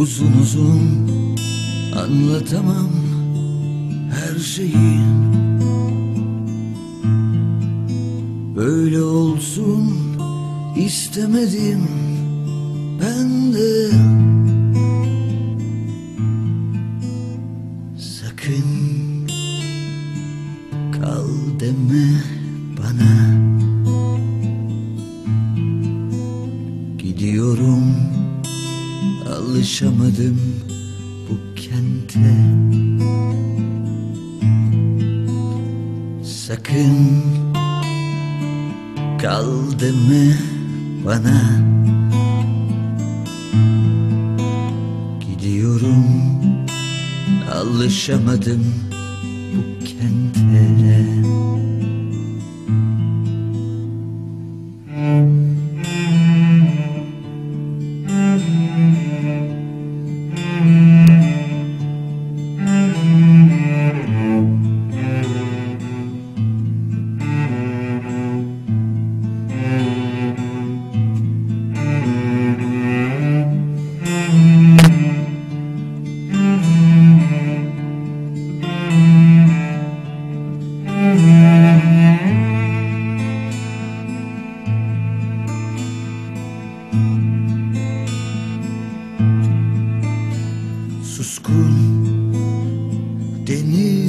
uzun Anlatamam her şeyi. Böyle olsun istemedim ben de. Sakın kal deme bana. Gidiyorum alışamadım bu kente. Sakın kal deme bana? Gidiyorum alışamadım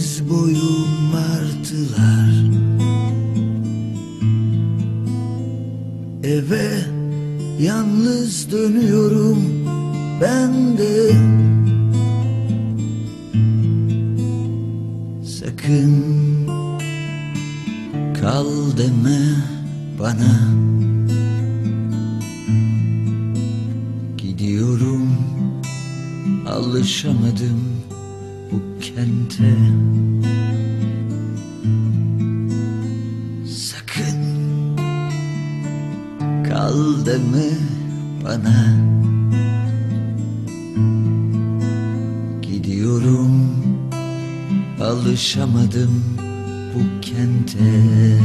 deniz boyu martılar Eve yalnız dönüyorum ben de. Sakın kal deme bana. Gidiyorum alışamadım bu kente. Sakın kal deme bana. Gidiyorum alışamadım bu kente